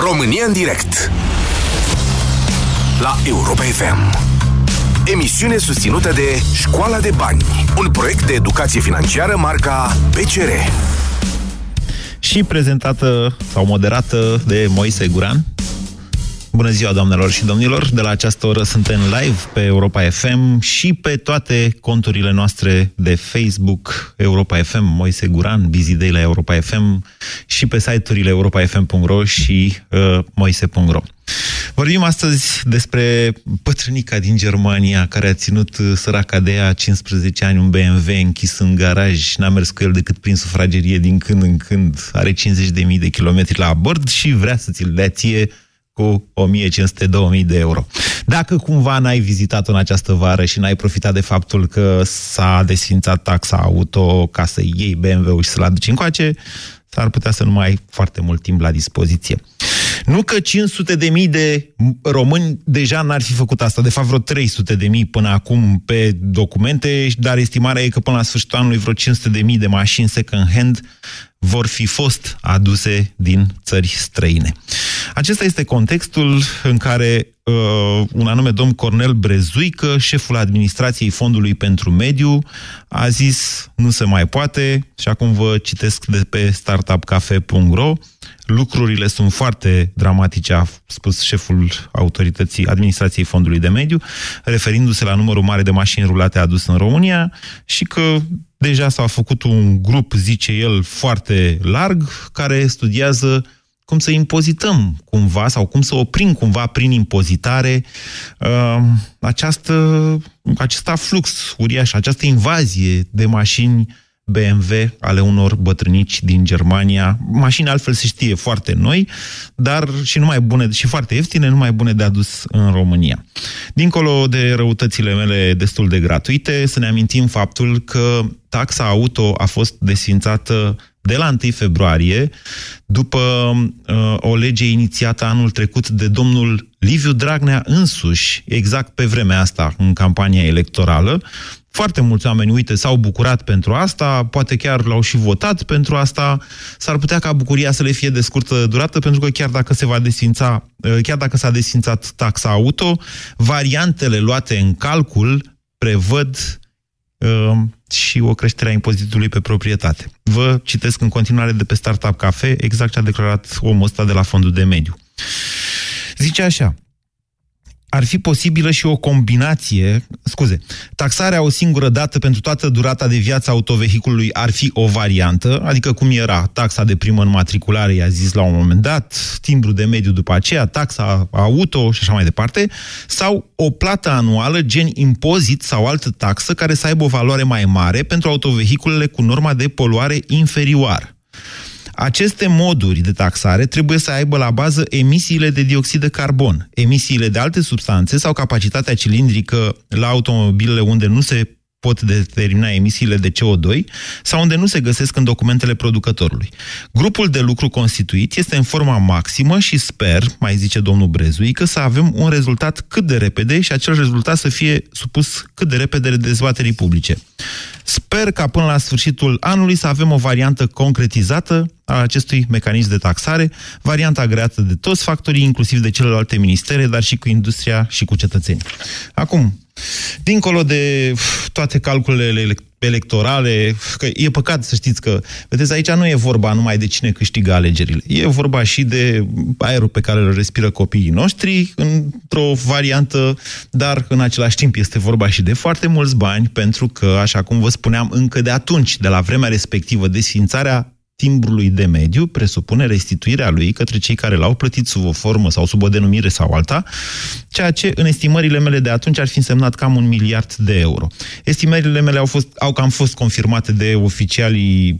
România în direct. La Europa FM Emisiune susținută de Școala de Bani Un proiect de educație financiară marca PCR Și prezentată sau moderată de Moise Guran Bună ziua, doamnelor și domnilor! De la această oră suntem live pe Europa FM și pe toate conturile noastre de Facebook, Europa FM, Moise Guran, Busy Day la Europa FM și pe site-urile europafm.ro și uh, moise.ro. Vorbim astăzi despre pătrânica din Germania care a ținut uh, săraca de ea 15 ani un BMW închis în garaj, n-a mers cu el decât prin sufragerie din când în când, are 50.000 de kilometri la bord și vrea să ți-l dea ție cu 1500-2000 de euro. Dacă cumva n-ai vizitat-o în această vară și n-ai profitat de faptul că s-a desfințat taxa auto ca să iei BMW-ul și să-l aduci încoace, s-ar putea să nu mai ai foarte mult timp la dispoziție. Nu că 500 de mii de români deja n-ar fi făcut asta, de fapt vreo 300 de mii până acum pe documente, dar estimarea e că până la sfârșitul anului vreo 500 de mii de mașini second hand vor fi fost aduse din țări străine. Acesta este contextul în care uh, un anume domn Cornel Brezuică, șeful administrației Fondului pentru Mediu, a zis nu se mai poate. Și acum vă citesc de pe startupcafe.ro lucrurile sunt foarte dramatice, a spus șeful autorității administrației Fondului de Mediu, referindu-se la numărul mare de mașini rulate adus în România și că deja s-a făcut un grup, zice el, foarte larg, care studiază cum să impozităm cumva sau cum să oprim cumva prin impozitare uh, această, acest flux uriaș, această invazie de mașini BMW ale unor bătrânici din Germania. Mașini altfel se știe foarte noi, dar și numai bune și foarte ieftine, numai bune de adus în România. Dincolo de răutățile mele destul de gratuite, să ne amintim faptul că taxa auto a fost desfințată de la 1 februarie, după uh, o lege inițiată anul trecut de domnul Liviu Dragnea însuși, exact pe vremea asta, în campania electorală, foarte mulți oameni, uite, s-au bucurat pentru asta, poate chiar l-au și votat pentru asta. S-ar putea ca bucuria să le fie de scurtă durată, pentru că chiar dacă se va desfința, eh, chiar dacă s-a desfințat taxa auto, variantele luate în calcul prevăd uh, și o creștere a impozitului pe proprietate. Vă citesc în continuare de pe Startup Cafe exact ce a declarat omul ăsta de la Fondul de Mediu. Zice așa, ar fi posibilă și o combinație, scuze, taxarea o singură dată pentru toată durata de viață autovehiculului ar fi o variantă, adică cum era taxa de primă înmatriculare, i-a zis la un moment dat, timbru de mediu după aceea, taxa auto și așa mai departe, sau o plată anuală, gen impozit sau altă taxă care să aibă o valoare mai mare pentru autovehiculele cu norma de poluare inferioară. Aceste moduri de taxare trebuie să aibă la bază emisiile de dioxid de carbon, emisiile de alte substanțe sau capacitatea cilindrică la automobilele unde nu se pot determina emisiile de CO2 sau unde nu se găsesc în documentele producătorului. Grupul de lucru constituit este în forma maximă și sper, mai zice domnul Brezui, că să avem un rezultat cât de repede și acel rezultat să fie supus cât de repede dezbaterii publice. Sper ca până la sfârșitul anului să avem o variantă concretizată a acestui mecanism de taxare, varianta agreată de toți factorii, inclusiv de celelalte ministere, dar și cu industria și cu cetățenii. Acum, dincolo de toate calculele electorale, că e păcat să știți că, vedeți, aici nu e vorba numai de cine câștigă alegerile, e vorba și de aerul pe care îl respiră copiii noștri într-o variantă, dar în același timp este vorba și de foarte mulți bani, pentru că, așa cum vă spuneam, încă de atunci, de la vremea respectivă, desfințarea timbrului de mediu presupune restituirea lui către cei care l-au plătit sub o formă sau sub o denumire sau alta, ceea ce în estimările mele de atunci ar fi însemnat cam un miliard de euro. Estimările mele au, fost, au cam fost confirmate de oficialii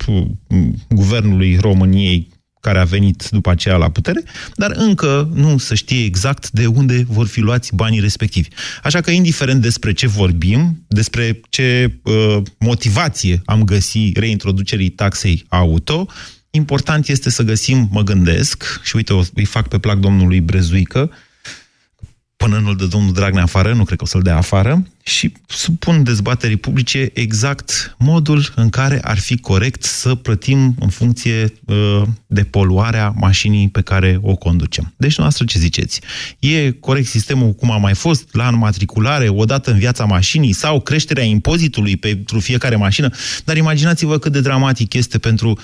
Guvernului României care a venit după aceea la putere, dar încă nu se știe exact de unde vor fi luați banii respectivi. Așa că, indiferent despre ce vorbim, despre ce uh, motivație am găsit reintroducerii taxei auto, important este să găsim, mă gândesc, și uite, îi fac pe plac domnului Brezuică, până nu-l dă domnul Dragnea afară, nu cred că o să-l dea afară, și supun dezbaterii publice exact modul în care ar fi corect să plătim în funcție uh, de poluarea mașinii pe care o conducem. Deci, noastră ce ziceți? E corect sistemul cum a mai fost la înmatriculare, odată în viața mașinii, sau creșterea impozitului pentru fiecare mașină? Dar imaginați-vă cât de dramatic este pentru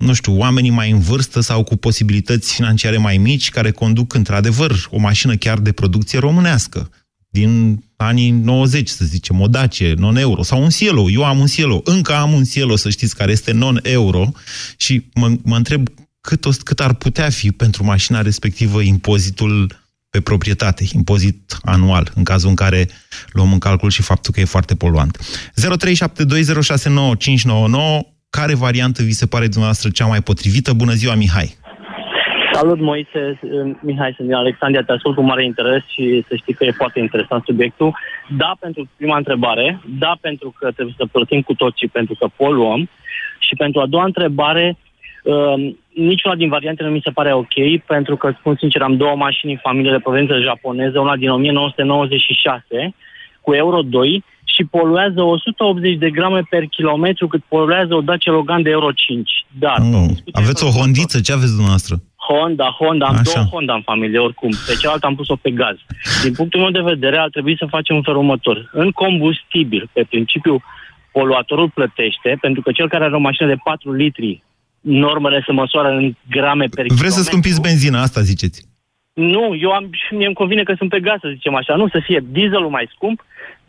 nu știu, oamenii mai în vârstă sau cu posibilități financiare mai mici, care conduc într-adevăr o mașină chiar de producție românească, din anii 90, să zicem, o Dacie, non-euro, sau un Cielo. Eu am un Cielo, încă am un Cielo, să știți, care este non-euro și mă, mă întreb cât, o, cât ar putea fi pentru mașina respectivă impozitul pe proprietate, impozit anual, în cazul în care luăm în calcul și faptul că e foarte poluant. 0372069599 care variantă vi se pare dumneavoastră cea mai potrivită? Bună ziua, Mihai! Salut, Moise, Mihai, sunt din Alexandria, te ascult cu mare interes și să știi că e foarte interesant subiectul. Da, pentru prima întrebare, da, pentru că trebuie să plătim cu toții pentru că poluăm și pentru a doua întrebare, uh, niciuna din variantele nu mi se pare ok, pentru că, spun sincer, am două mașini în familie de proveniență japoneză, una din 1996 cu Euro 2 și poluează 180 de grame per kilometru cât poluează o Dacia Logan de Euro 5. Dar, nu. Aveți o Hondiță? Ce aveți dumneavoastră? Honda, Honda, am Așa. două Honda în familie, oricum. Pe cealaltă am pus-o pe gaz. Din punctul meu de vedere, ar trebui să facem un felul următor. În combustibil, pe principiu, poluatorul plătește, pentru că cel care are o mașină de 4 litri, normele se măsoară în grame per Vreți kilometru. să scumpiți benzina, asta ziceți? Nu, eu am, și mie îmi convine că sunt pe gaz, să zicem așa. Nu să fie dieselul mai scump,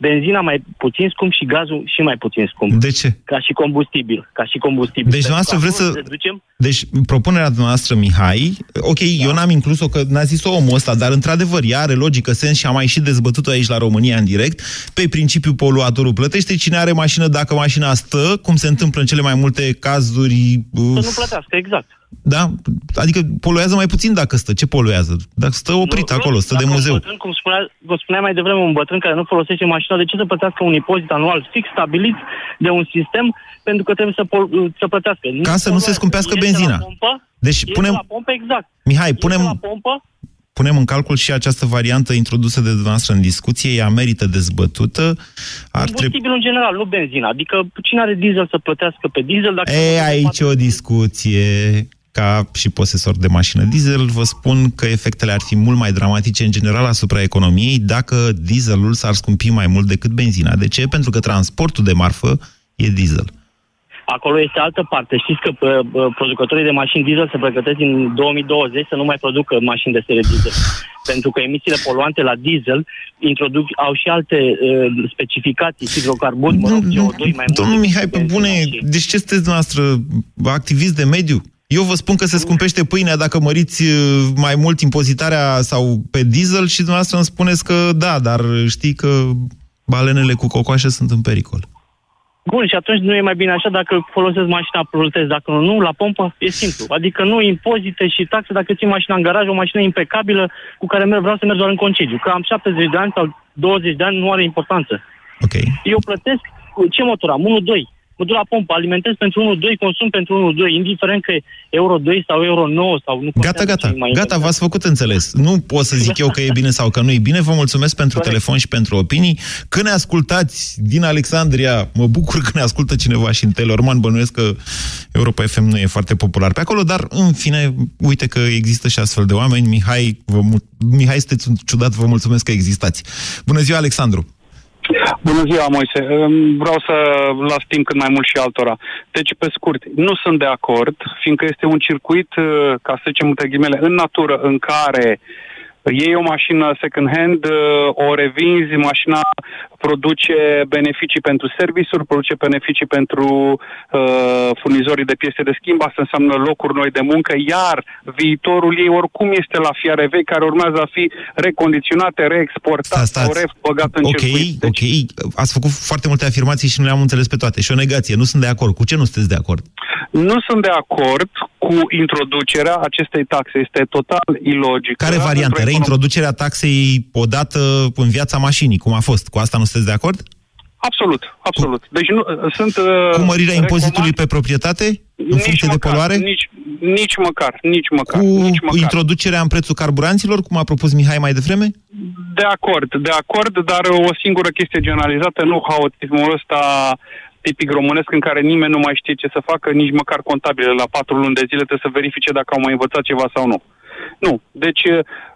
benzina mai puțin scump și gazul și mai puțin scump. De ce? Ca și combustibil. Ca și combustibil. Deci dumneavoastră vreți să... Reducem... Deci propunerea noastră, Mihai, ok, da. eu n-am inclus-o că n-a zis-o omul ăsta, dar într-adevăr ea are logică, sens și am mai și dezbătut-o aici la România în direct, pe principiu poluatorul plătește, cine are mașină, dacă mașina stă, cum se întâmplă în cele mai multe cazuri... Uf, să nu plătească, exact. Da? Adică poluează mai puțin dacă stă. Ce poluează? Dacă stă oprit nu, acolo, stă de muzeu. Bătrân, cum spunea, vă spunea mai devreme, un bătrân care nu folosește mașina, de ce să plătească un impozit anual fix stabilit de un sistem pentru că trebuie să, pol- să plătească? Ca să nu se scumpească benzina. pompă, deci punem... la pompă, exact. Mihai, punem... La pompă, punem în calcul și această variantă introdusă de dumneavoastră în discuție, ea merită dezbătută. Ar Combustibil în general, nu benzina. Adică cine are diesel să plătească pe diesel? Dacă e, aici o discuție ca și posesor de mașină diesel, vă spun că efectele ar fi mult mai dramatice în general asupra economiei dacă dieselul s-ar scumpi mai mult decât benzina. De ce? Pentru că transportul de marfă e diesel. Acolo este altă parte. Știți că producătorii de mașini diesel se pregătesc în 2020 să nu mai producă mașini de serie diesel. Pentru că emisiile poluante la diesel introduc, au și alte uh, specificații, hidrocarburi, mă rog, CO2 mai mult. Domnul Mihai, pe bune, deci ce sunteți dumneavoastră activist de mediu? Eu vă spun că se scumpește pâinea dacă măriți uh, mai mult impozitarea sau pe diesel și dumneavoastră îmi spuneți că da, dar știi că balenele cu cocoașe sunt în pericol. Bun, și atunci nu e mai bine așa dacă folosesc mașina, plătesc, dacă nu, nu, la pompă, e simplu. Adică nu impozite și taxe dacă ții mașina în garaj, o mașină impecabilă cu care merg, vreau să merg doar în concediu. Că am 70 de ani sau 20 de ani, nu are importanță. Ok. Eu plătesc, ce motor am? 1-2 mă duc la pompă, alimentez pentru 1-2, consum pentru 1-2, indiferent că e Euro 2 sau Euro 9 sau nu Gata, gata, gata, v-ați făcut înțeles. Nu pot să zic eu că e bine sau că nu e bine. Vă mulțumesc pentru Corect. telefon și pentru opinii. Când ne ascultați din Alexandria, mă bucur că ne ascultă cineva și în Telorman, bănuiesc că Europa FM nu e foarte popular pe acolo, dar în fine, uite că există și astfel de oameni. Mihai, vă, Mihai, sunteți ciudat, vă mulțumesc că existați. Bună ziua, Alexandru! Bună ziua, Moise. Vreau să las timp cât mai mult și altora. Deci, pe scurt, nu sunt de acord, fiindcă este un circuit, uh, ca să zicem între ghimele, în natură, în care iei o mașină second hand, uh, o revinzi, mașina produce beneficii pentru servisuri, produce beneficii pentru uh, furnizorii de piese de schimb, asta înseamnă locuri noi de muncă, iar viitorul ei oricum este la fiare vechi, care urmează a fi recondiționate, reexportate sau rebăgat în okay, circuit. Deci... Ok, ați făcut foarte multe afirmații și nu le-am înțeles pe toate. Și o negație, nu sunt de acord. Cu ce nu sunteți de acord? Nu sunt de acord cu introducerea acestei taxe. Este total ilogic. Care variantă? Reintroducerea taxei odată în viața mașinii, cum a fost? Cu asta nu sunteți de acord? Absolut, absolut. Deci nu, sunt... Uh, Cu mărirea impozitului pe proprietate? În nici funcție măcar, de poluare? Nici, nici măcar, nici măcar. Cu nici măcar. introducerea în prețul carburanților, cum a propus Mihai mai devreme? de acord, de acord, dar o singură chestie generalizată, nu haotismul ăsta tipic românesc în care nimeni nu mai știe ce să facă, nici măcar contabile la patru luni de zile trebuie să verifice dacă au mai învățat ceva sau nu. Nu. Deci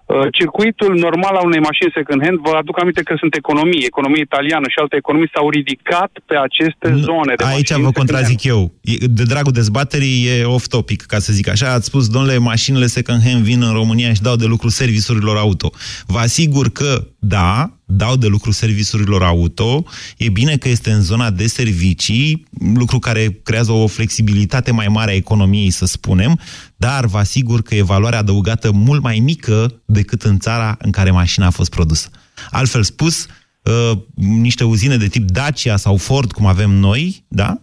Uh, circuitul normal al unei mașini second-hand, vă aduc aminte că sunt economii, economie italiană și alte economii s-au ridicat pe aceste zone de Aici vă contrazic eu. De dragul dezbaterii e off-topic, ca să zic așa. Ați spus, domnule, mașinile second-hand vin în România și dau de lucru serviciurilor auto. Vă asigur că, da, dau de lucru serviciurilor auto, e bine că este în zona de servicii, lucru care creează o flexibilitate mai mare a economiei, să spunem, dar vă asigur că e valoarea adăugată mult mai mică decât în țara în care mașina a fost produsă. Altfel spus, uh, niște uzine de tip Dacia sau Ford, cum avem noi, da?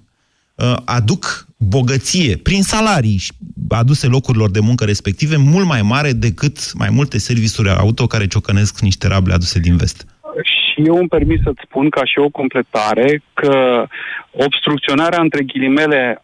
Uh, aduc bogăție prin salarii aduse locurilor de muncă respective mult mai mare decât mai multe serviciuri auto care ciocănesc niște rable aduse din vest. Și eu îmi permis să-ți spun ca și o completare că obstrucționarea între ghilimele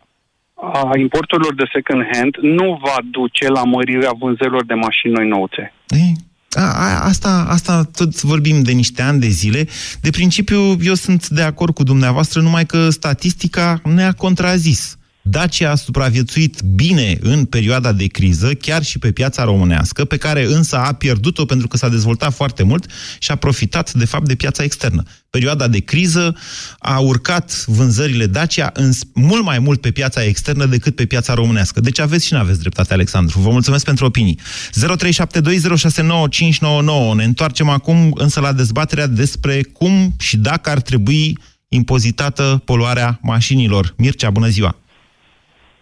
a importurilor de second hand nu va duce la mărirea vânzărilor de mașini noi nouțe. Ei, a, a, asta, asta tot vorbim de niște ani de zile. De principiu, eu sunt de acord cu dumneavoastră, numai că statistica ne-a contrazis. Dacia a supraviețuit bine în perioada de criză, chiar și pe piața românească, pe care însă a pierdut-o pentru că s-a dezvoltat foarte mult și a profitat, de fapt, de piața externă. Perioada de criză a urcat vânzările Dacia în, mult mai mult pe piața externă decât pe piața românească. Deci aveți și nu aveți dreptate, Alexandru. Vă mulțumesc pentru opinii. 0372069599. Ne întoarcem acum însă la dezbaterea despre cum și dacă ar trebui impozitată poluarea mașinilor. Mircea, bună ziua!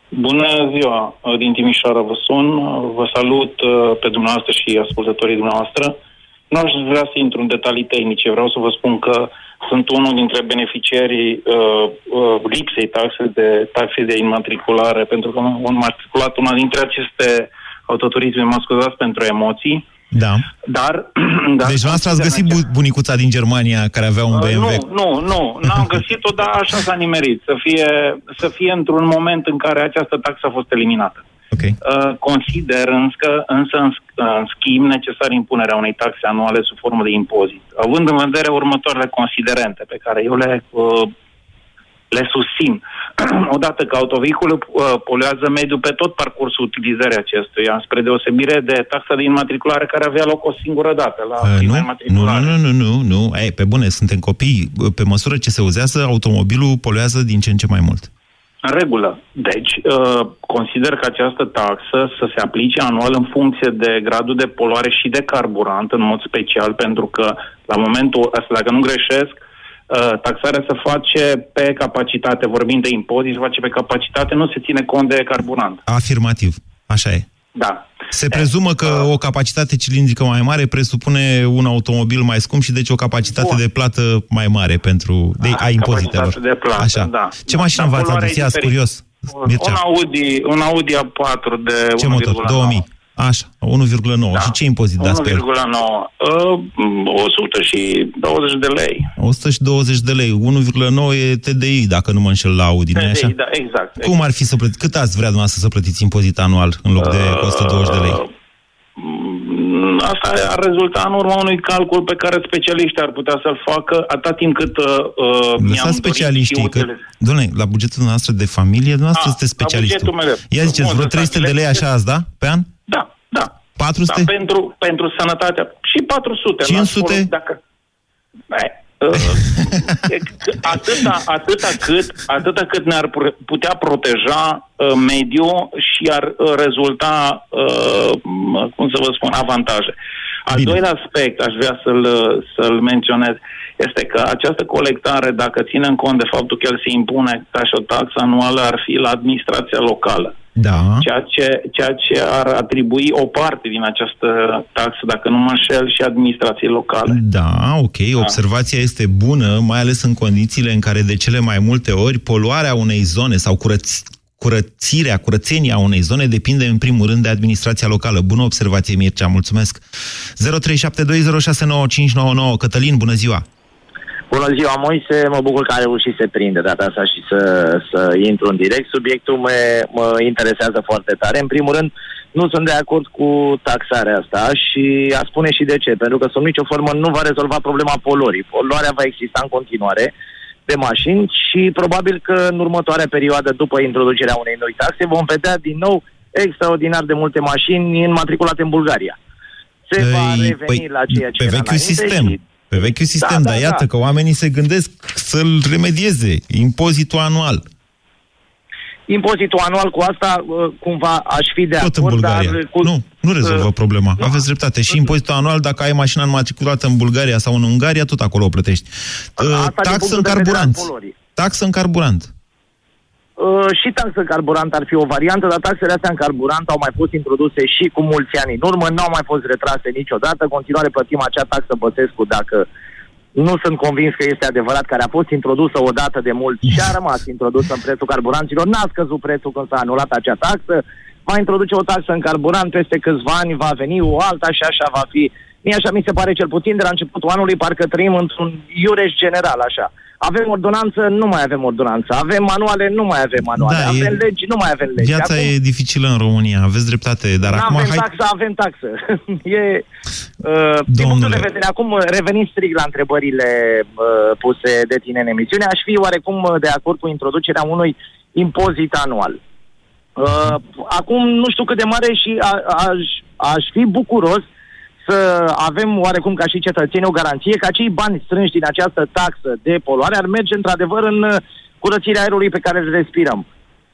Bună ziua, din Timișoara vă sun. Vă salut uh, pe dumneavoastră și ascultătorii dumneavoastră. Nu aș vrea să intru în detalii tehnice, vreau să vă spun că sunt unul dintre beneficiarii uh, uh, lipsei taxe de taxe de imatriculare, pentru că am matriculat una dintre aceste autoturisme, mă scuzați pentru emoții, da. Dar, dar deci noastră ați găsit bu- bunicuța din Germania care avea un BMW? Uh, nu, nu, nu. N-am găsit-o, dar așa s-a nimerit. Să fie, să fie într-un moment în care această taxă a fost eliminată. Okay. Uh, consider însă, însă în, în schimb necesar impunerea unei taxe anuale sub formă de impozit, având în vedere următoarele considerente pe care eu le uh, le susțin. Odată că autovehiculul uh, poluează mediul pe tot parcursul utilizării acestuia, spre deosebire de taxa de înmatriculare care avea loc o singură dată la uh, nu, nu, nu, nu, nu, nu, Ei, pe bune, suntem copii. Pe măsură ce se uzează, automobilul poluează din ce în ce mai mult. În regulă. Deci, uh, consider că această taxă să se aplice anual în funcție de gradul de poluare și de carburant, în mod special, pentru că, la momentul ăsta, dacă nu greșesc, Uh, taxarea se face pe capacitate, vorbind de impozit, se face pe capacitate, nu se ține cont de carburant. Afirmativ, așa e. Da. Se prezumă că uh, o capacitate cilindrică mai mare presupune un automobil mai scump și deci o capacitate Bun. de plată mai mare pentru de, a, a impozitelor. de plată, Așa. da. Ce da, mașină v-ați adus? Ia, curios. Un Audi, un Audi A4 de Ce motor? 2000. Așa, 1,9. Da. Și ce impozit dați pe el? 1,9. Uh, 120 de lei. 120 de lei. 1,9 e TDI, dacă nu mă înșel la Audi, TDI, așa? da, exact. Cum ar fi să plătiți? Cât ați vrea dumneavoastră să plătiți impozit anual în loc de 120 de lei? Uh, asta ar rezulta în urma unui calcul pe care specialiștii ar putea să-l facă atât timp cât uh, uh mi-am specialiștii, că, doamne, la bugetul noastră de familie, dumneavoastră este specialistul. Ia ziceți, vreo 300 de lei așa azi, da? Pe an? Da, da. 400? Da, pentru, pentru sănătatea. Și 400. 500? Dacă... Uh, atâta, atâta, cât, atâta cât ne-ar putea proteja uh, mediul și ar uh, rezulta, uh, cum să vă spun, avantaje. Al Bine. doilea aspect aș vrea să-l, să-l menționez este că această colectare, dacă ținem cont de faptul că el se impune ca și o taxă anuală, ar fi la administrația locală. Da. Ceea, ce, ceea ce ar atribui o parte din această taxă, dacă nu mă înșel, și administrației locale. Da, ok. Da. Observația este bună, mai ales în condițiile în care de cele mai multe ori poluarea unei zone sau curăț, curățirea, curățenia unei zone depinde în primul rând de administrația locală. Bună observație, Mircea, mulțumesc. 0372069599 Cătălin, bună ziua! Bună ziua, Moise, mă bucur că a reușit să prinde data asta și să, să intru în direct. Subiectul mă, mă interesează foarte tare. În primul rând, nu sunt de acord cu taxarea asta și a spune și de ce. Pentru că sub nicio formă nu va rezolva problema poluării. Poluarea va exista în continuare de mașini și probabil că în următoarea perioadă, după introducerea unei noi taxe, vom vedea din nou extraordinar de multe mașini înmatriculate în Bulgaria. Se Păi, va reveni păi, la ceea ce pe era vechiul înainte sistem. Și... Pe vechiul sistem, Da, dar da, iată da. că oamenii se gândesc să-l remedieze. Impozitul anual. Impozitul anual cu asta, uh, cumva, aș fi de Tot în acord, Bulgaria. dar... Cu, Nu, nu rezolvă uh, problema. nu. Aveți dreptate. Și impozitul anual, dacă ai mașina înmatriculată în Bulgaria sau în Ungaria, tot acolo o plătești. Uh, Asta din Taxă punctul în de vedere al carburant. poluării. Taxă în carburant. Uh, și taxă în carburant ar fi o variantă, dar taxele astea în carburant au mai fost introduse și cu mulți ani în urmă, nu au mai fost retrase niciodată. În continuare plătim acea taxă Băsescu dacă nu sunt convins că este adevărat, care a fost introdusă odată de mult și a rămas introdusă în prețul carburanților. N-a scăzut prețul când s-a anulat acea taxă. Va introduce o taxă în carburant, peste câțiva ani va veni o alta și așa va fi. Mie așa mi se pare cel puțin de la începutul anului, parcă trăim într-un iureș general, așa. Avem ordonanță, nu mai avem ordonanță. Avem manuale, nu mai avem manuale. Da, avem e- legi, nu mai avem legi. Viața Acum, e dificilă în România, aveți dreptate, dar nu acum avem hai... taxă, avem taxă. e, uh, din punctul Domnule. de vedere, acum uh, revenind strict la întrebările uh, puse de tine în emisiune, aș fi oarecum uh, de acord cu introducerea unui impozit anual. Uh, acum nu știu cât de mare și a, aș, aș fi bucuros să avem oarecum ca și cetățeni o garanție că acei bani strânși din această taxă de poluare ar merge într-adevăr în uh, curățirea aerului pe care îl respirăm.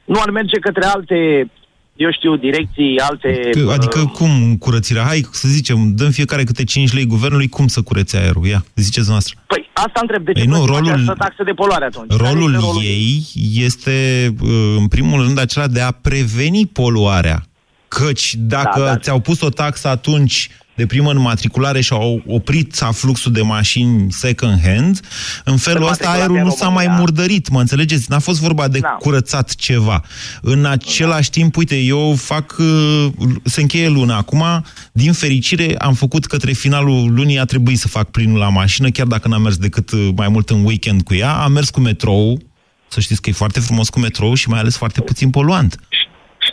Nu ar merge către alte, eu știu, direcții, alte... Că- Adică uh, cum curățirea? Hai să zicem, dăm fiecare câte 5 lei guvernului, cum să curețe aerul? Ia, ziceți noastră. Păi asta întreb, de ce Ei, nu, plătim rolul- această taxă de poluare atunci? Care Rolul este ei este, uh, în primul rând, acela de a preveni poluarea. Căci dacă Da, da. ți-au pus o taxă atunci de primă înmatriculare și au oprit afluxul de mașini second-hand, în felul ăsta Înmatriculate aerul în nu s-a mai România. murdărit, mă înțelegeți? N-a fost vorba de Da. curățat ceva. În același timp, uite, eu fac, uh, se încheie luna acum, din fericire am făcut către finalul lunii, a trebuit să fac plinul la mașină, chiar dacă n-am mers decât uh, mai mult în weekend cu ea, am mers cu metrou, să știți că e foarte frumos cu metrou și mai ales foarte puțin poluant.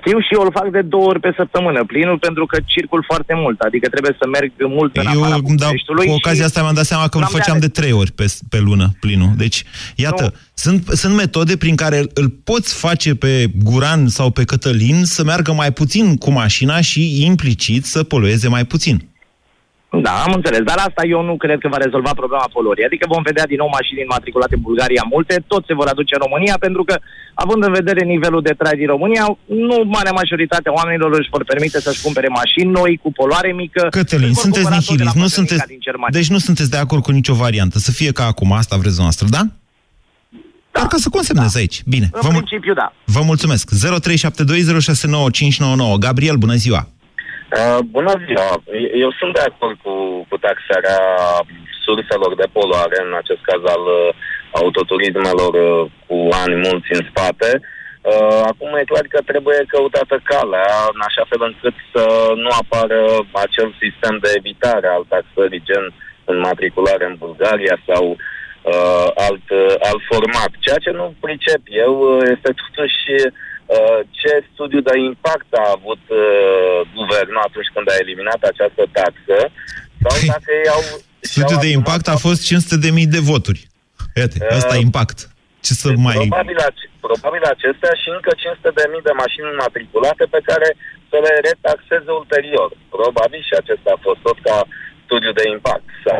Știu și eu îl fac de două ori pe săptămână, plinul, pentru că circul foarte mult, adică trebuie să merg mult în Eu, afara da, Bucureștiului cu și ocazia asta mi-am dat seama că îl n-am de făceam de ales. trei ori pe, pe lună, plinul. Deci, iată, Nu. sunt, sunt metode prin care îl poți face pe Guran sau pe Cătălin să meargă mai puțin cu mașina și implicit să polueze mai puțin. Da, am înțeles, dar asta eu nu cred că va rezolva problema poluării. Adică vom vedea din nou mașini înmatriculate în Bulgaria multe, tot se vor aduce în România, pentru că, având în vedere nivelul de trai din România, nu marea majoritate a oamenilor își vor permite să-și cumpere mașini noi, cu poluare mică. Cătălin, Își vor sunteți cumpăra tot de la nihilist, nu Pătălinica sunteți... Din Germania. Deci nu sunteți de acord cu nicio variantă. Să fie ca acum, asta vreți noastră, da? Doar ca să consemnezi aici. Bine, În vă, mul- principiu, da. vă mulțumesc. 0372069599. Gabriel, bună ziua! Uh, bună ziua! Eu sunt de acord cu, cu taxarea surselor de poluare, în acest caz al uh, autoturismelor uh, cu ani mulți în spate. Uh, acum e clar că trebuie căutată calea, în așa fel încât să nu apară acel sistem de evitare al taxării, gen înmatriculare în Bulgaria sau uh, alt, uh, alt format. Ceea ce nu pricep eu uh, este totuși uh, ce studiu de impact a avut uh, guvernul atunci când a eliminat această taxă sau Păi, dacă ei au... Studiul și-au de asumat impact a fost 500.000 de voturi. Iată, Uh, ăsta e impact. Ce să mai... Probabil, ace- probabil acestea și încă 500 de mii de mașini matriculate pe care să le retaxeze ulterior. Probabil și acesta a fost tot ca studiu de impact. Sau,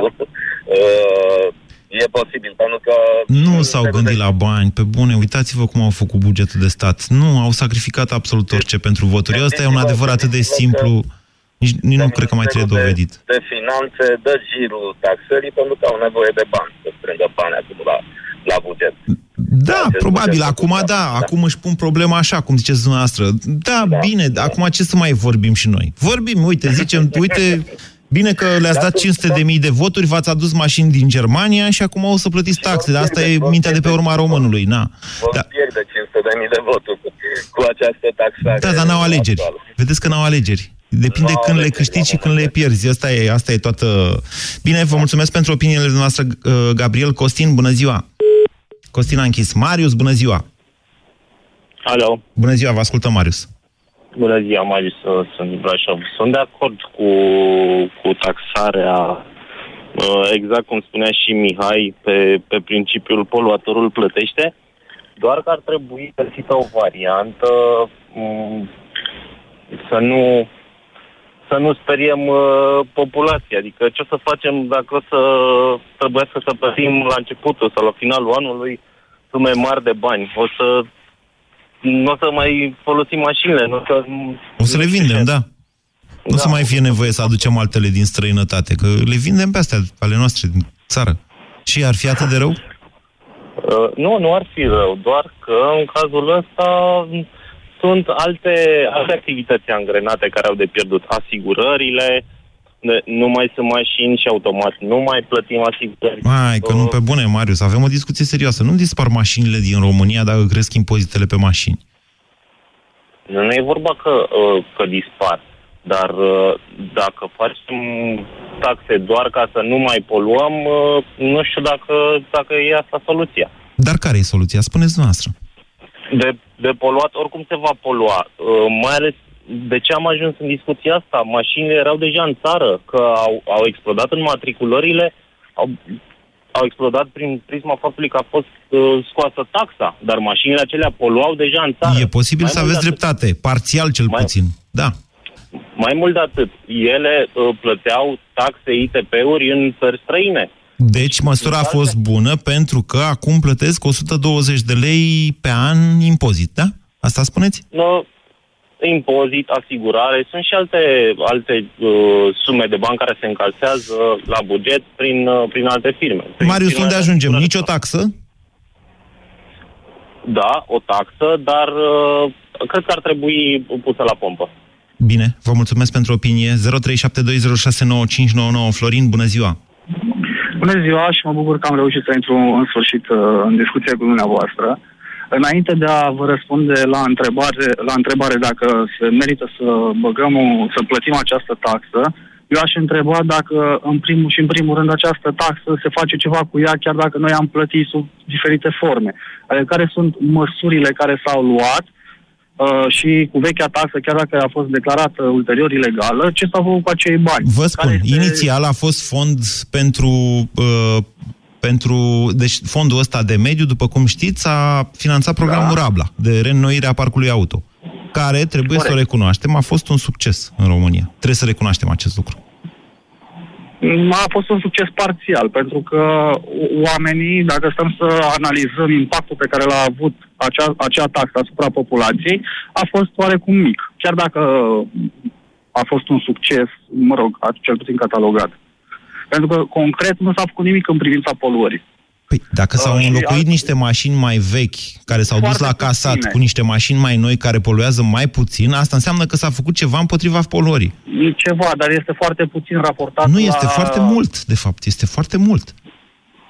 uh, e posibil, pentru că... Nu s-au gândit la bani, pe bune, uitați-vă cum au făcut bugetul de stat. Nu, au sacrificat absolut orice pentru voturi. Ăsta e un adevăr atât de simplu, nici, nici nu cred că mai trebuie dovedit. De, de finanțe dă girul taxării pentru că au nevoie de bani, să strângă bani acum la, la buget. Da, Acest probabil, buget acum făcut, da, da. acum își pun problema așa, cum ziceți dumneavoastră. Da, Da, bine, da. acum ce să mai vorbim și noi? Vorbim, uite, zicem, uite, bine că le-ați Da, dat 500 de mii de voturi, v-ați adus mașini din Germania și acum o să plătiți Și vor taxe. Asta pierde, e vor mintea de pe pierde. urma românului, na. Vor Da. pierde 500 de mii de voturi cu această taxare. Da, dar n-au alegeri. actuală. Vedeți că n-au alegeri. Depinde N-au când le alegeri, câștigi și n-au când le alegeri. pierzi. Asta e, asta e toată... Bine, vă mulțumesc pentru opiniile noastre, uh, Gabriel. Costin, bună ziua! Costin a închis. Marius, bună ziua! Alo. Bună ziua, vă ascultăm, Marius. Bună ziua, Marius, sunt din Brașov. Sunt de acord cu, cu taxarea, uh, exact cum spunea și Mihai, pe, pe principiul poluatorul plătește, doar că ar trebui găsită o variantă um, să nu să nu speriem uh, populația. Adică ce o să facem dacă o să trebuiască să plătim la începutul sau la finalul anului sume mari de bani? O să nu o să mai folosim mașinile. Nu o să, o să le vindem, da. Nu da. să mai fie nevoie să aducem altele din străinătate, că le vindem pe astea, ale noastre, din țară. Și ar fi atât de rău? Uh, nu, nu ar fi rău, doar că în cazul ăsta sunt alte, alte activități angrenate care au de pierdut. Asigurările, nu mai sunt mașini și automat nu mai plătim asigurări. Mai, că nu pe bune, Marius, avem o discuție serioasă. Nu dispar mașinile din România dacă cresc impozitele pe mașini. Nu, nu e vorba că, uh, că dispar, dar uh, dacă facem taxe doar ca să nu mai poluăm, uh, nu știu dacă, dacă e asta soluția. Dar care e soluția? Spuneți noastră. De, de poluat, oricum se va polua, mai ales de ce am ajuns în discuția asta? Mașinile erau deja în țară, că au, au explodat în matriculările, au, au explodat prin prisma faptului că a fost uh, scoasă taxa, dar mașinile acelea poluau deja în țară. E posibil mai să aveți dreptate, atât. parțial cel mai, puțin, da. Mai mult de atât, ele uh, plăteau taxe ITP-uri în țări străine. Deci măsura a fost bună pentru că acum plătesc 120 de lei pe an impozit, da? Asta spuneți? No, impozit, asigurare, sunt și alte, alte uh, sume de bani care se încalsează la buget prin, uh, prin alte firme. Prin Marius, unde ajungem? Nici o taxă? Da, o taxă, dar uh, cred că ar trebui pusă la pompă. Bine, vă mulțumesc pentru opinie. 0372069599 Florin, bună ziua! Bună ziua și mă bucur că am reușit să intru în sfârșit uh, în discuție cu dumneavoastră. Înainte de a vă răspunde la întrebare, la întrebare dacă se merită să băgăm, o, să plătim această taxă, eu aș întreba dacă în primul și în primul rând această taxă se face ceva cu ea, chiar dacă noi am plătit sub diferite forme. Adică care sunt măsurile care s-au luat uh, și cu vechea taxă, chiar dacă a fost declarată ulterior ilegală, ce s-a făcut cu acei bani? Vă spun, este... inițial a fost fond pentru uh, pentru, deci fondul ăsta de mediu, după cum știți, a finanțat programul da. Rabla, de reînnoire a parcului auto, care, trebuie Corect. să o recunoaștem, a fost un succes în România. Trebuie să recunoaștem acest lucru. A fost un succes parțial, pentru că oamenii, dacă stăm să analizăm impactul pe care l-a avut acea, acea taxă asupra populației, a fost oarecum mic. Chiar dacă a fost un succes, mă rog, cel puțin catalogat. Pentru că, concret, nu s-a făcut nimic în privința poluării. Păi, dacă s-au uh, înlocuit alt... niște mașini mai vechi, care s-au dus la casat, puține. cu niște mașini mai noi, care poluează mai puțin, asta înseamnă că s-a făcut ceva împotriva poluării. Ceva, dar este foarte puțin raportat Nu, la... este foarte mult, de fapt, este foarte mult.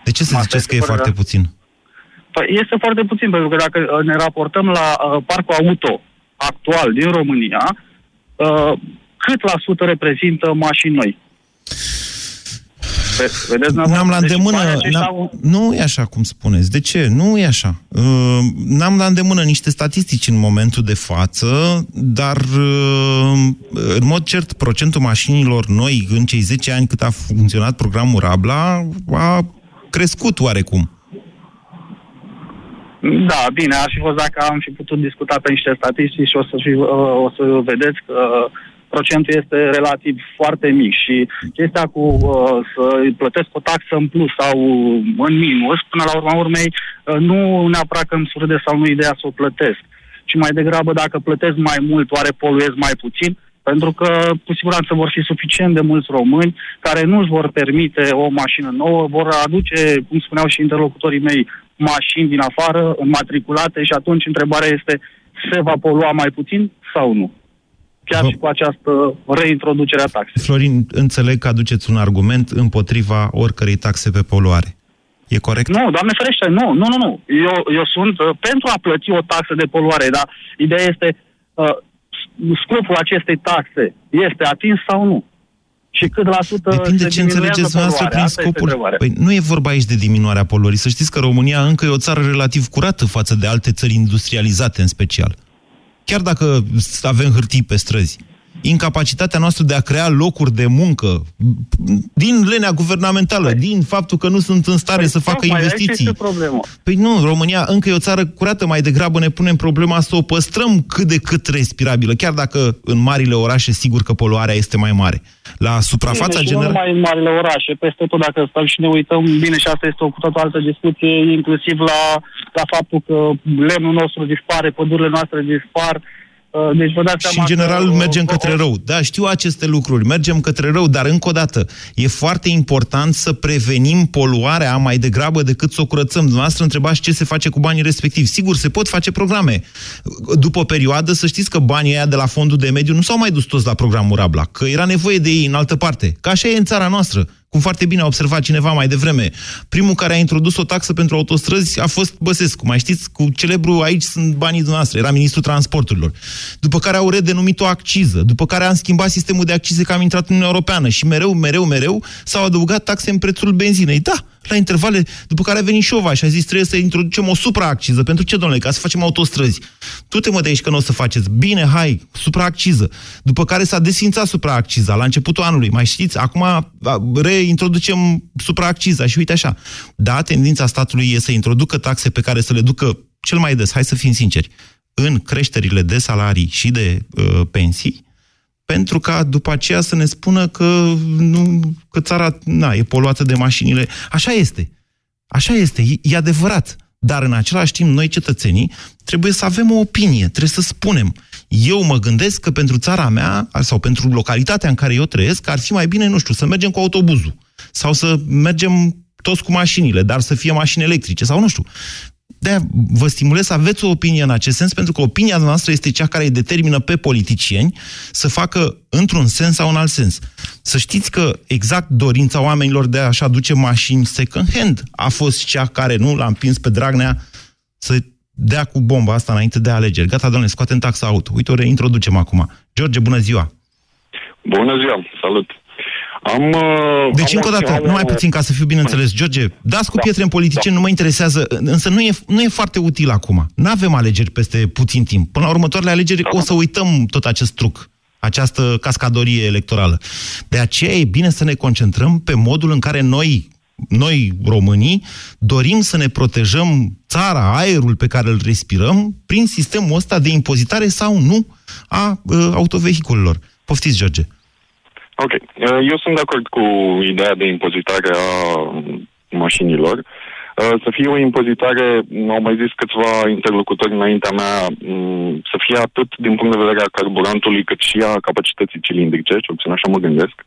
De ce să Asta ziceți că e foarte puțin? Păi este foarte puțin, pentru că dacă uh, ne raportăm la uh, parcul auto actual din România, uh, cât la sută reprezintă mașini noi? Vedeți, N-am la deci îndemână... Au... Nu e așa cum spuneți. De ce? Nu e așa. Uh, n-am la îndemână niște statistici în momentul de față, dar uh, în mod cert procentul mașinilor noi în cei 10 ani cât a funcționat programul Rabla a crescut oarecum. Da, bine, ar fi fost dacă am fi putut discuta pe niște statistici și o să, fi, uh, o să vedeți că procentul este relativ foarte mic și chestia cu uh, să plătesc o taxă în plus sau în minus, până la urma urmei, uh, nu neapărat că îmi surde sau nu ideea să o plătesc, ci mai degrabă dacă plătesc mai mult, oare poluez mai puțin? Pentru că, cu siguranță, vor fi suficient de mulți români care nu își vor permite o mașină nouă, vor aduce, cum spuneau și interlocutorii mei, mașini din afară, înmatriculate și atunci întrebarea este, se va polua mai puțin sau nu? Chiar și cu această reintroducere a taxei. Florin, înțeleg că aduceți un argument împotriva oricărei taxe pe poluare. E corect? Nu, doamne ferește, nu, nu, nu, nu. Eu, eu sunt uh, pentru a plăti o taxă de poluare, dar ideea este uh, scopul acestei taxe este atins sau nu? Și cât la sută Depinde ce înțelegeți noastră prin scopul. Păi nu e vorba aici de diminuarea poluării. Să știți că România încă e o țară relativ curată față de alte țări industrializate în special. Chiar dacă avem hârtii pe străzi, incapacitatea noastră de a crea locuri de muncă din lenea guvernamentală, păi. din faptul că nu sunt în stare păi, să facă investiții. Aici problemă. Păi nu, România încă e o țară curată, mai degrabă ne punem problema să o păstrăm cât de cât respirabilă, chiar dacă în marile orașe sigur că poluarea este mai mare. La suprafața bine, generală... Nu mai în marile orașe, peste tot dacă stăm și ne uităm, bine, și asta este o cu toată altă discuție, inclusiv la, la faptul că lemnul nostru dispare, pădurile noastre dispar, Uh, deci vă dați și în general că, mergem uh, către rău. Da, știu aceste lucruri, mergem către rău, dar încă o dată, e foarte important să prevenim poluarea mai degrabă decât să o curățăm. Dumneavoastră întrebați ce se face cu banii respectivi. Sigur, se pot face programe. După o perioadă, să știți că banii aia de la fondul de mediu nu s-au mai dus toți la programul Rabla, că era nevoie de ei în altă parte. Ca așa e în țara noastră cum foarte bine a observat cineva mai devreme. Primul care a introdus o taxă pentru autostrăzi a fost Băsescu. Mai știți, cu celebru aici sunt banii dumneavoastră, era ministrul transporturilor. După care au redenumit o acciză, după care am schimbat sistemul de accize că am intrat în Uniunea Europeană și mereu, mereu, mereu s-au adăugat taxe în prețul benzinei. Da, la intervale, după care a venit Șova și a zis trebuie să introducem o supraacciză. Pentru ce, domnule? Ca să facem autostrăzi. Tu te mă de aici că nu o să faceți. Bine, hai, supraacciză. După care s-a desfințat supraacciza la începutul anului. Mai știți? Acum reintroducem supraacciza și uite așa. Da, tendința statului e să introducă taxe pe care să le ducă cel mai des, hai să fim sinceri, în creșterile de salarii și de uh, pensii, pentru ca după aceea să ne spună că, nu, că țara na, e poluată de mașinile. Așa este. Așa este, e, e adevărat. Dar în același timp, noi cetățenii trebuie să avem o opinie, trebuie să spunem. Eu mă gândesc că pentru țara mea, sau pentru localitatea în care eu trăiesc, ar fi mai bine, nu știu, să mergem cu autobuzul. Sau să mergem toți cu mașinile, dar să fie mașini electrice, sau nu știu de vă stimulez să aveți o opinie în acest sens, pentru că opinia noastră este cea care îi determină pe politicieni să facă într-un sens sau în alt sens. Să știți că exact dorința oamenilor de a-și aduce mașini second-hand a fost cea care nu l-a împins pe Dragnea să dea cu bomba asta înainte de alegeri. Gata, domnule, scoatem taxa auto. Uite, o reintroducem acum. George, bună ziua! Bună ziua, salut! Am, uh, deci, am încă o dată, numai puțin ca să fiu bine înțeles. George, dați cu da, pietre în politicieni, da. nu mă interesează, însă nu e, nu e foarte util acum. Nu avem alegeri peste puțin timp. Până la următoarele alegeri da. o să uităm tot acest truc, această cascadorie electorală. De aceea e bine să ne concentrăm pe modul în care noi, noi românii, dorim să ne protejăm țara, aerul pe care îl respirăm, prin sistemul ăsta de impozitare sau nu a uh, autovehiculelor. Poftiți, George. Ok. Uh, eu sunt de acord cu ideea de impozitare a mașinilor. Uh, să fie o impozitare, au mai zis câțiva interlocutori înaintea mea, mm, să fie atât din punct de vedere a carburantului, cât și a capacității cilindrice, cel puțin așa mă gândesc.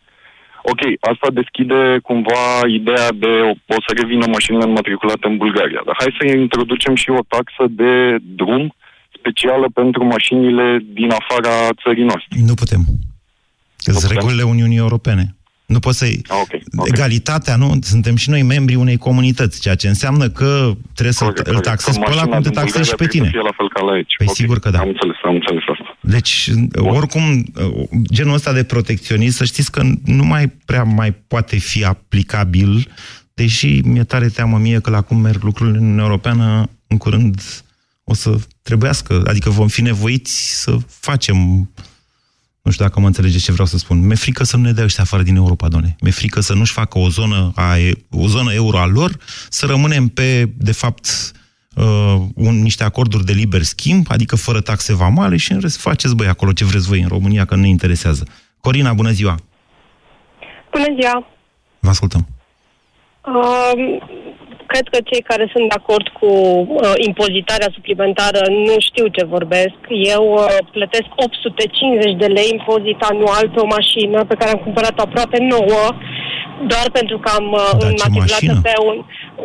Ok, asta deschide cumva ideea de o, o să revină mașinile înmatriculate în Bulgaria, dar hai să introducem și o taxă de drum specială pentru mașinile din afara țării noastre. Nu putem. Sunt regulile Uniunii Europene. Nu poți să ah, okay, okay. Egalitatea, nu? Suntem și noi membrii unei comunități, ceea ce înseamnă că trebuie să okay, îl taxezi pe ăla cum te taxezi și pe tine. la fel ca la aici. Păi okay. sigur că da. Am înțeles, am înțeles asta. Deci, Bun. oricum, genul ăsta de protecționism, să știți că nu mai prea mai poate fi aplicabil, deși mi-e tare teamă mie că la cum merg lucrurile în Uniunea Europeană, în curând o să trebuiască, adică vom fi nevoiți să facem nu știu dacă mă înțelegeți ce vreau să spun. Mi-e frică să nu ne dea ăștia afară din Europa, doamne. Mi-e frică să nu-și facă o zonă, a, o zonă euro a lor, să rămânem pe, de fapt, uh, un, niște acorduri de liber schimb, adică fără taxe vamale și în rest faceți, băi, acolo ce vreți voi în România, că nu ne interesează. Corina, bună ziua! Bună ziua! Vă ascultăm. Uh, cred că cei care sunt de acord cu uh, impozitarea suplimentară nu știu ce vorbesc. Eu uh, plătesc 850 de lei impozit anual pe o mașină pe care am cumpărat-o aproape nouă, doar pentru că am uh, înmatriculat pe un,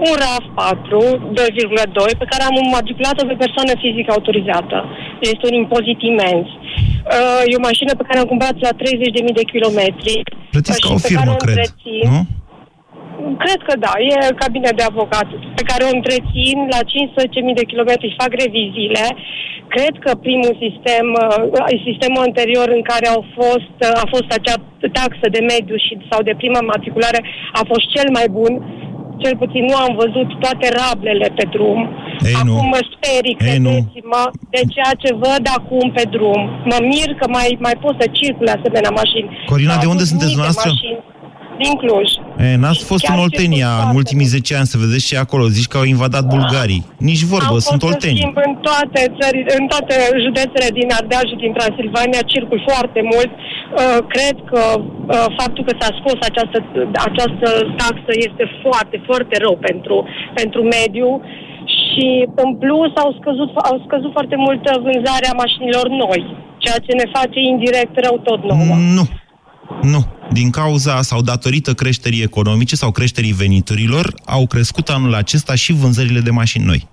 un RAV4 2,2 pe care am înmatriculat-o pe persoană fizică autorizată. Este un impozit imens. Uh, e o mașină pe care am cumpărat la 30.000 de kilometri. Plătiți ca o firmă, cred, nu? Cred că da, e cabinet de avocat pe care o întrețin la 15.000 de kilometri, fac reviziile. Cred că primul sistem, uh, sistemul anterior în care au fost, uh, a fost acea taxă de mediu și, sau de primă matriculare a fost cel mai bun cel puțin nu am văzut toate rablele pe drum. Ei, acum nu. mă sperii, Ei, nu. credeți-mă, de ceea ce văd acum pe drum. Mă mir că mai, mai pot să circule asemenea mașini. Corina, S-au de unde adus sunteți mii de dumneavoastră? mașini Din Cluj. E, n-ați fost Chiar în și Oltenia cu în ultimii 10 ani să vedeți ce e acolo. Zici că au invadat bulgarii. Nici vorbă, Am sunt fost în olteni. schimb în toate țări, în toate județele din Ardeal și din Transilvania, circul foarte mult. Uh, cred că uh, faptul că s-a scos această, această taxă este foarte, foarte rău pentru, pentru mediu și în plus au scăzut, au scăzut foarte mult vânzarea mașinilor noi, ceea ce ne face indirect rău tot nouă. Nu. Nu. Din cauza sau datorită creșterii economice sau creșterii veniturilor, au crescut anul acesta și vânzările de mașini noi.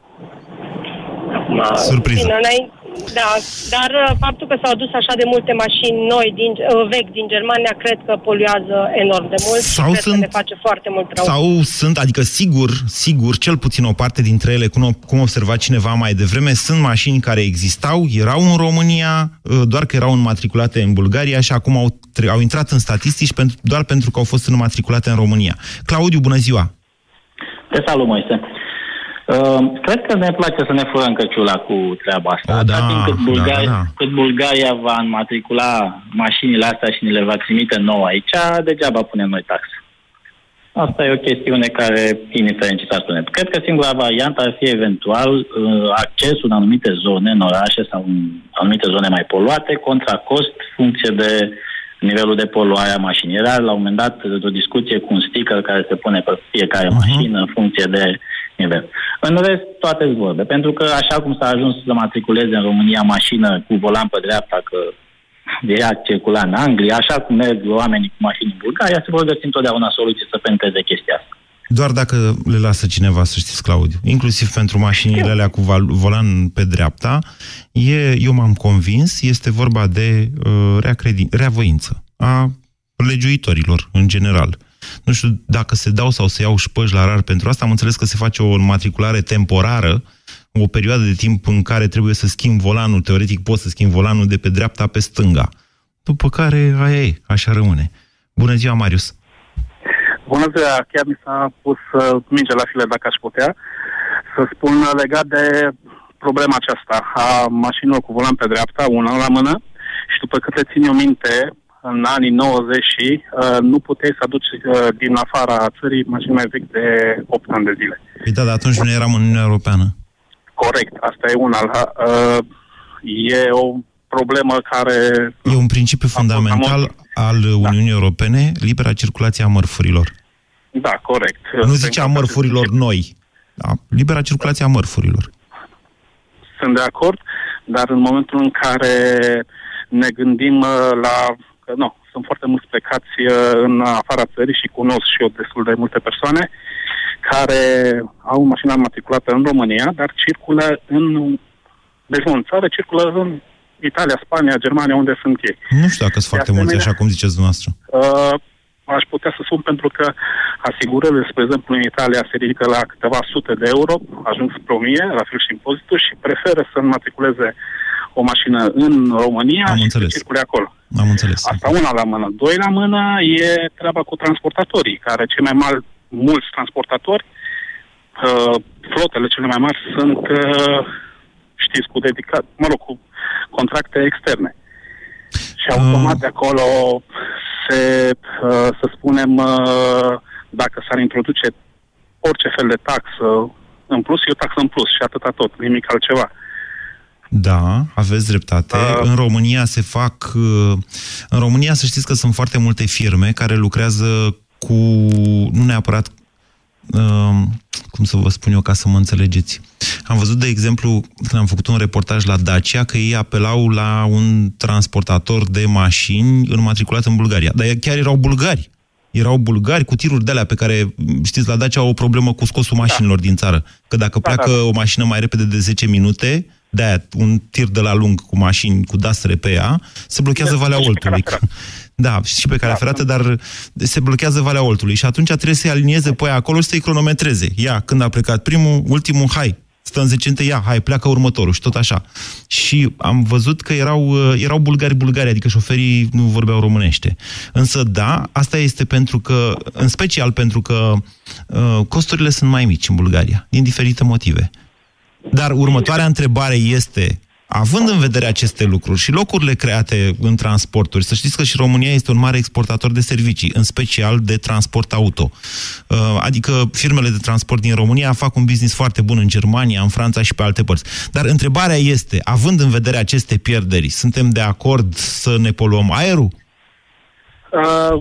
Ma- Surpriză. Bine, înainte- da, dar uh, faptul că s-au adus așa de multe mașini noi, din, uh, vechi din Germania, cred că poluează enorm de mult Sau și cred sunt- că ne face foarte mult rău. Sau sunt, adică sigur, sigur, cel puțin o parte dintre ele, cum, cum observa cineva mai devreme, sunt mașini care existau, erau în România, uh, doar că erau înmatriculate în Bulgaria și acum au, tre- au intrat în statistici pentru, doar pentru că au fost înmatriculate în România. Claudiu, bună ziua! Te salut, Moise. Uh, cred că ne place să ne furăm căciula cu treaba asta. O, Atâta da, timp cât, Bulgaria, da, da. cât Bulgaria va înmatricula mașinile astea și ni le va trimite nouă aici, degeaba punem noi taxe. Asta e o chestiune care, indiferent ce s-ar spune. Cred că singura variantă ar fi eventual uh, accesul în anumite zone, în orașe sau în anumite zone mai poluate, contra cost, funcție de nivelul de poluare a mașinii. Era la un moment dat o discuție cu un sticker care se pune pe fiecare uh-huh. mașină în funcție de nivel. În rest, toate vorbe. Pentru că așa cum s-a ajuns să matriculeze în România mașină cu volan pe dreapta, că ea circula în Anglia, așa cum merg oamenii cu mașini în Bulgaria, se vor găsi întotdeauna soluții să penteze chestia asta. Doar dacă le lasă cineva, să știți, Claudiu. Inclusiv pentru mașinile alea cu val- volan pe dreapta, e, eu m-am convins, este vorba de uh, rea, credi- rea voință a legiuitorilor, în general. Nu știu dacă se dau sau se iau șpăși la rar pentru asta. Am înțeles că se face o înmatriculare temporară, o perioadă de timp în care trebuie să schimb volanul, teoretic pot să schimb volanul de pe dreapta pe stânga. După care, aia e, așa rămâne. Bună ziua, Marius! Bună ziua, chiar mi s-a pus uh, minge la file dacă aș putea să spun uh, legat de problema aceasta a mașinilor cu volan pe dreapta, una la mână și după câte țin eu minte, în anii 90 și uh, nu puteai să aduci uh, din afara țării mașini mai vechi de 8 ani de zile. Păi da, dar atunci nu eram în Uniunea Europeană. Corect, asta e una. Uh, e o problemă care... E un principiu fundamental al Uniunii Europene, libera circulație a mărfurilor. Da, corect. Nu zice a mărfurilor noi. Da, libera circulație a mărfurilor. Sunt de acord, dar în momentul în care ne gândim uh, la... că, Nu, sunt foarte mulți plecați uh, în afara țării și cunosc și eu destul de multe persoane care au mașina matriculată în România, dar circulă în... Deci nu în țară, circulă în Italia, Spania, Germania, unde sunt ei. Nu știu dacă sunt foarte mulți, asemenea- așa cum ziceți dumneavoastră. Uh, aș putea să spun pentru că asigurările, spre exemplu, în Italia se ridică la câteva sute de euro, ajung spre 1000, la fel și impozitul, și preferă să înmatriculeze o mașină în România Am și înțeles. să circule acolo. Am înțeles. Asta una la mână. Doi la mână e treaba cu transportatorii, care cei mai mari, mulți transportatori, uh, flotele cele mai mari sunt, uh, știți, cu dedicat, mă rog, cu contracte externe. Și automat de acolo se, uh, să spunem, uh, dacă s-ar introduce orice fel de taxă în plus, e o taxă în plus și atâta tot, nimic altceva. Da, aveți dreptate. În România se fac... uh, În România să știți că sunt foarte multe firme care lucrează cu... Nu neapărat... uh, Cum să vă spun eu ca să mă înțelegeți. Am văzut, de exemplu, când am făcut un reportaj la Dacia, că ei apelau la un transportator de mașini înmatriculat în Bulgaria. Dar chiar erau bulgari. Erau bulgari cu tiruri de alea pe care, știți, la Dacia au o problemă cu scosul mașinilor din țară. Că dacă pleacă o mașină mai repede de 10 minute, de aia, un tir de la lung cu mașini, cu dastre pe ea, se blochează Valea Oltului. Da, și pe calea ferată, dar se blochează Valea Oltului și atunci trebuie să-i alinieze pe aia acolo și să-i cronometreze. Ia, când a plecat primul, ultimul, hai, stă în 10 ia, hai, pleacă următorul și tot așa. Și am văzut că erau, uh, erau bulgari-bulgari, adică șoferii nu vorbeau românește. Însă, da, asta este pentru că, în special pentru că uh, costurile sunt mai mici în Bulgaria, din diferite motive. Dar următoarea întrebare este, Având în vedere aceste lucruri și locurile create în transporturi, să știți că și România este un mare exportator de servicii, în special de transport auto. Uh, adică firmele de transport din România fac un business foarte bun în Germania, în Franța și pe alte părți. Dar întrebarea este, având în vedere aceste pierderi, suntem de acord să ne poluăm aerul? Uh,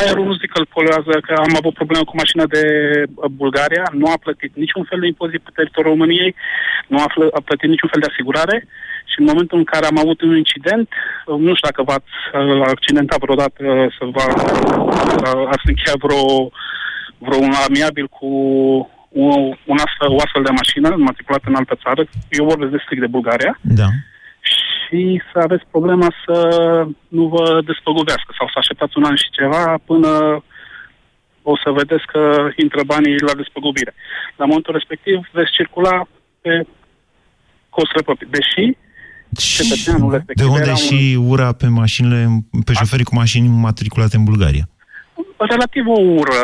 aerul nu zic că îl poluează, că am avut probleme cu mașina de uh, Bulgaria, nu a plătit niciun fel de impozit pe teritoriul României, nu a, a plătit niciun fel de asigurare și în momentul în care am avut un incident, uh, nu știu dacă v-ați uh, accidentat vreodată uh, să vă uh, ați încheiat vreo, vreo un amiabil cu un, un astfel, o astfel de mașină matriculată în altă țară. Eu vorbesc de strict de Bulgaria. Da și să aveți problema să nu vă despăgubească sau să așteptați un an și ceva până o să vedeți că intră banii la despăgubire. La momentul respectiv veți circula pe costurile proprii. Deși cetățeanul respectiv De unde și un... ura pe mașinile, pe șoferii cu mașini matriculate în Bulgaria? Relativ o ură.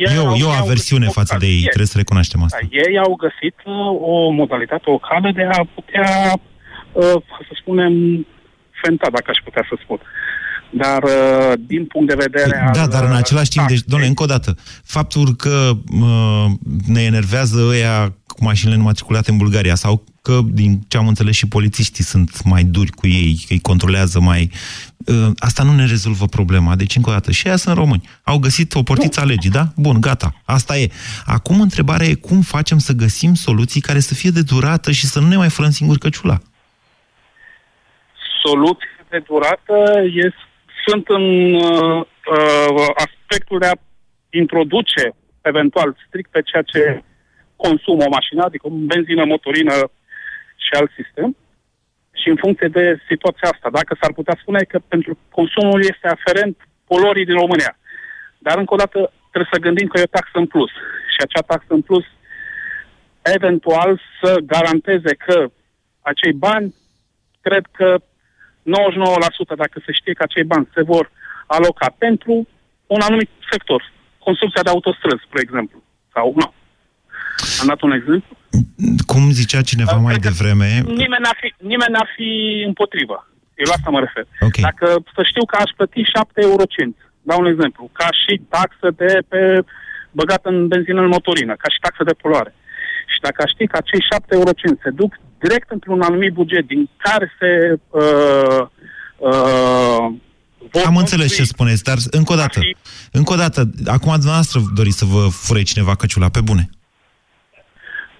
Ei eu, eu o aversiune față de ei, ei, trebuie să recunoaștem asta. Da, ei au găsit o modalitate, o cale de a putea Uh, să spunem, fenta, dacă aș putea să spun. Dar uh, din punct de vedere păi, Da, al, dar în același timp, deci, doamne, încă o dată, faptul că uh, ne enervează ăia cu mașinile înmatriculate în Bulgaria sau că, din ce am înțeles, și polițiștii sunt mai duri cu ei, că îi controlează mai... Uh, asta nu ne rezolvă problema. Deci, încă o dată, și aia sunt români. Au găsit o portiță a legii, da? Bun, gata. Asta e. Acum, întrebarea e cum facem să găsim soluții care să fie de durată și să nu ne mai fărăm singur căciula soluții de durată este, sunt în uh, uh, aspectul de a introduce eventual strict pe ceea ce consumă o mașină, adică benzină, motorină și alt sistem, și în funcție de situația asta, dacă s-ar putea spune că pentru consumul este aferent polorii din România. Dar încă o dată trebuie să gândim că e o taxă în plus. Și acea taxă în plus eventual să garanteze că acei bani, cred că 99% dacă se știe că acei bani se vor aloca pentru un anumit sector. Construcția de autostrăzi, spre exemplu. Sau nu. Am dat un exemplu. Cum zicea cineva mai devreme... Nimeni n-ar fi, nimeni n-ar fi împotrivă. Eu la asta mă refer. Okay. Dacă să știu că aș plăti 7 euro dau un exemplu, ca și taxă de pe băgată în benzină în motorină, ca și taxă de poluare. Și dacă aș ști că acei 7 euro se duc direct într-un anumit buget din care se uh, uh, Am înțeles ce spuneți, dar încă o dată, fi... încă o dată, acum dumneavoastră doriți să vă fure cineva căciula, pe bune.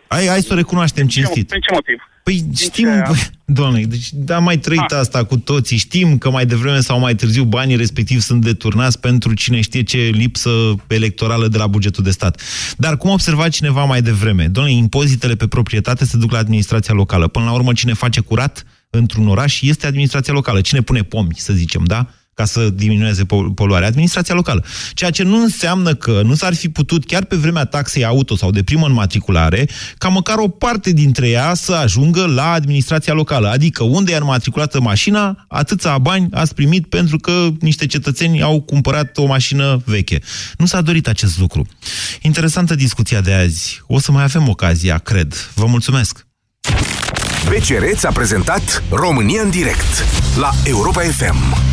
Hai, hai să o recunoaștem cinstit. Pe ce motiv? Păi știm, ce... doamne, deci am mai trăit ah. asta cu toții, știm că mai devreme sau mai târziu banii respectiv sunt deturnați pentru cine știe ce lipsă electorală de la bugetul de stat. Dar cum observa cineva mai devreme, doamne, impozitele pe proprietate se duc la administrația locală. Până la urmă, cine face curat într-un oraș este administrația locală. Cine pune pomi, să zicem, da? Ca să diminueze poluarea, administrația locală. Ceea ce nu înseamnă că nu s-ar fi putut, chiar pe vremea taxei auto sau de primă înmatriculare, ca măcar o parte dintre ea să ajungă la administrația locală. Adică unde e înmatriculată mașina, atâția bani ați primit pentru că niște cetățeni au cumpărat o mașină veche. Nu s-a dorit acest lucru. Interesantă discuția de azi. O să mai avem ocazia, cred. Vă mulțumesc! BCR a prezentat România în direct la Europa FM